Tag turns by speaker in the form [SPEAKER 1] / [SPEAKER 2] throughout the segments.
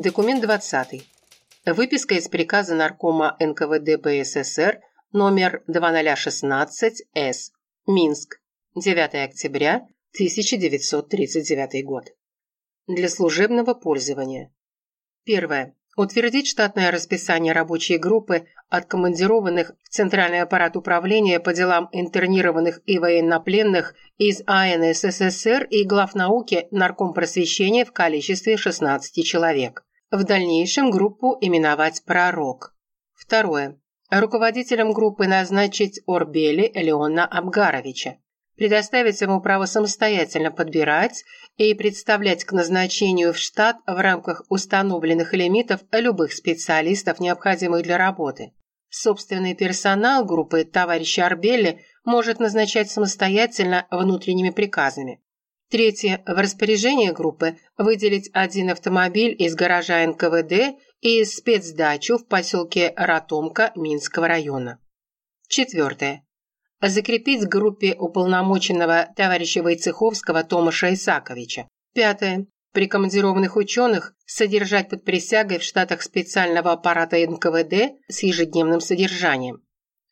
[SPEAKER 1] Документ 20. Выписка из приказа Наркома НКВД БССР номер 2016-С. Минск. 9 октября 1939 год. Для служебного пользования. Первое. Утвердить штатное расписание рабочей группы, откомандированных в Центральный аппарат управления по делам интернированных и военнопленных из АН СССР и глав науки Наркомпросвещения в количестве 16 человек. В дальнейшем группу именовать «Пророк». Второе. Руководителем группы назначить Орбели Леона Абгаровича предоставить ему право самостоятельно подбирать и представлять к назначению в штат в рамках установленных лимитов любых специалистов, необходимых для работы. Собственный персонал группы товарища Арбелли может назначать самостоятельно внутренними приказами. Третье. В распоряжение группы выделить один автомобиль из гаража НКВД и спецдачу в поселке Ратомка Минского района. Четвертое закрепить в группе уполномоченного товарища Войцеховского Томаша Исаковича. Пятое. Прикомандированных ученых содержать под присягой в штатах специального аппарата НКВД с ежедневным содержанием.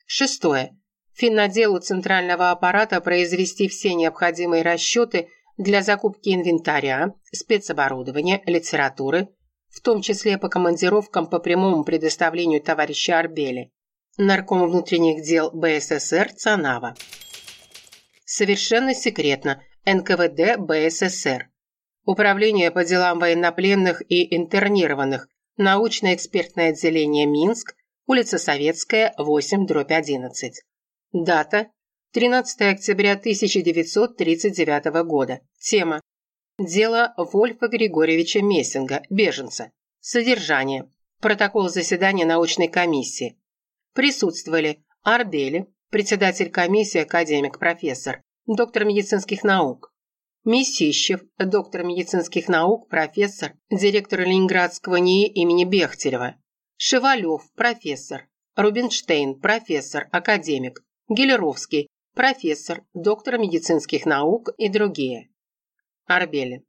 [SPEAKER 1] Шестое. Финнаделу центрального аппарата произвести все необходимые расчеты для закупки инвентаря, спецоборудования, литературы, в том числе по командировкам по прямому предоставлению товарища Арбели, Нарком внутренних дел БССР Цанава. Совершенно секретно. НКВД БССР. Управление по делам военнопленных и интернированных. Научно-экспертное отделение Минск. Улица Советская, 8, дробь 11. Дата. 13 октября 1939 года. Тема. Дело Вольфа Григорьевича Мессинга, беженца. Содержание. Протокол заседания научной комиссии. Присутствовали Арбели, председатель комиссии, академик, профессор, доктор медицинских наук, Месищев, доктор медицинских наук, профессор, директор Ленинградского НИИ имени Бехтерева, Шевалев, профессор, Рубинштейн, профессор, академик, Гелеровский, профессор, доктор медицинских наук и другие. Арбели.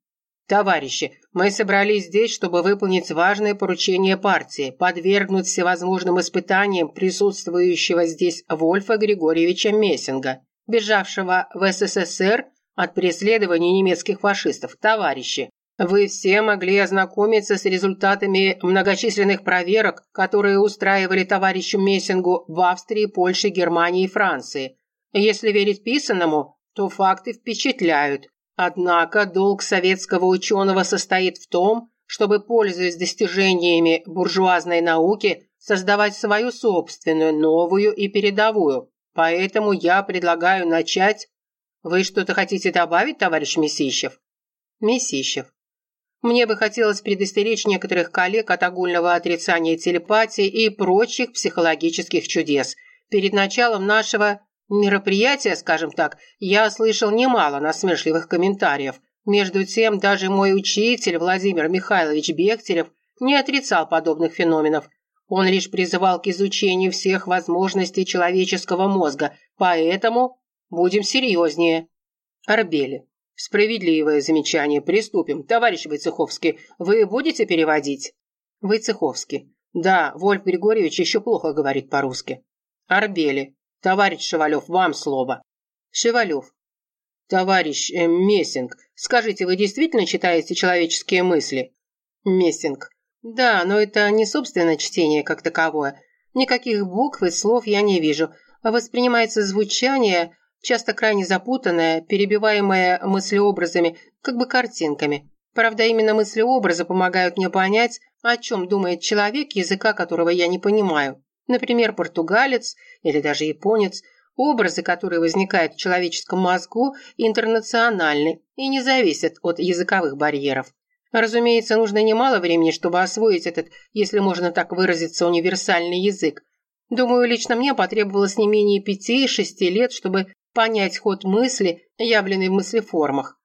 [SPEAKER 1] «Товарищи, мы собрались здесь, чтобы выполнить важное поручение партии, подвергнуть всевозможным испытаниям присутствующего здесь Вольфа Григорьевича Мессинга, бежавшего в СССР от преследования немецких фашистов. Товарищи, вы все могли ознакомиться с результатами многочисленных проверок, которые устраивали товарищу Мессингу в Австрии, Польше, Германии и Франции. Если верить писанному, то факты впечатляют. Однако долг советского ученого состоит в том, чтобы, пользуясь достижениями буржуазной науки, создавать свою собственную, новую и передовую. Поэтому я предлагаю начать... Вы что-то хотите добавить, товарищ Месищев? Месищев. Мне бы хотелось предостеречь некоторых коллег от огульного отрицания телепатии и прочих психологических чудес. Перед началом нашего мероприятия, скажем так, я слышал немало насмешливых комментариев. Между тем, даже мой учитель Владимир Михайлович Бехтерев не отрицал подобных феноменов. Он лишь призывал к изучению всех возможностей человеческого мозга, поэтому будем серьезнее. Арбели. Справедливое замечание. Приступим. Товарищ Войцеховский, вы будете переводить? Войцеховский. Да, Вольф Григорьевич еще плохо говорит по-русски. Арбели. Товарищ Шевалев, вам слово. Шевалев. Товарищ э, Мессинг, скажите, вы действительно читаете человеческие мысли? Мессинг. Да, но это не собственное чтение как таковое. Никаких букв и слов я не вижу. Воспринимается звучание, часто крайне запутанное, перебиваемое мыслеобразами, как бы картинками. Правда, именно мыслеобразы помогают мне понять, о чем думает человек, языка которого я не понимаю. Например, португалец или даже японец, образы, которые возникают в человеческом мозгу, интернациональны и не зависят от языковых барьеров. Разумеется, нужно немало времени, чтобы освоить этот, если можно так выразиться, универсальный язык. Думаю, лично мне потребовалось не менее пяти-шести лет, чтобы понять ход мысли, явленный в мыслеформах.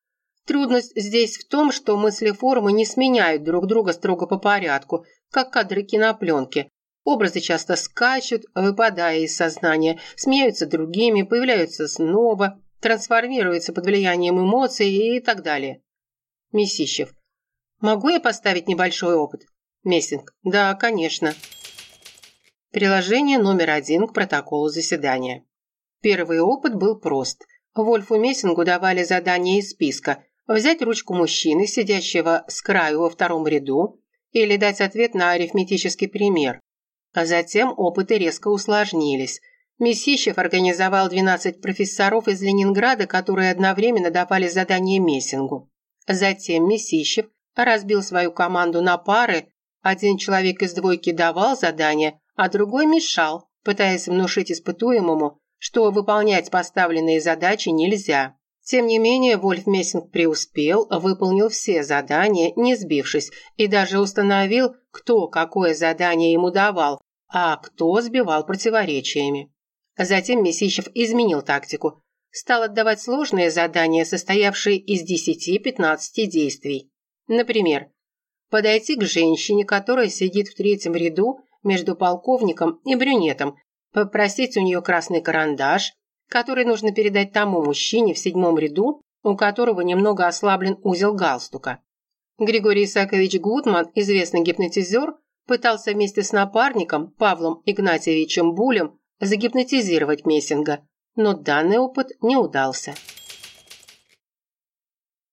[SPEAKER 1] Трудность здесь в том, что мыслеформы не сменяют друг друга строго по порядку, как кадры кинопленки, Образы часто скачут, выпадая из сознания, сменяются другими, появляются снова, трансформируются под влиянием эмоций и так далее. Месищев. Могу я поставить небольшой опыт? Мессинг. Да, конечно. Приложение номер один к протоколу заседания. Первый опыт был прост. Вольфу Мессингу давали задание из списка взять ручку мужчины, сидящего с краю во втором ряду, или дать ответ на арифметический пример. А затем опыты резко усложнились. Месищев организовал 12 профессоров из Ленинграда, которые одновременно давали задание Мессингу. Затем Месищев разбил свою команду на пары, один человек из двойки давал задание, а другой мешал, пытаясь внушить испытуемому, что выполнять поставленные задачи нельзя. Тем не менее, Вольф Мессинг преуспел, выполнил все задания, не сбившись, и даже установил, кто какое задание ему давал, а кто сбивал противоречиями. Затем Месищев изменил тактику, стал отдавать сложные задания, состоявшие из 10-15 действий. Например, подойти к женщине, которая сидит в третьем ряду между полковником и брюнетом, попросить у нее красный карандаш, который нужно передать тому мужчине в седьмом ряду, у которого немного ослаблен узел галстука. Григорий Исакович Гудман, известный гипнотизер, пытался вместе с напарником Павлом Игнатьевичем Булем загипнотизировать Мессинга, но данный опыт не удался.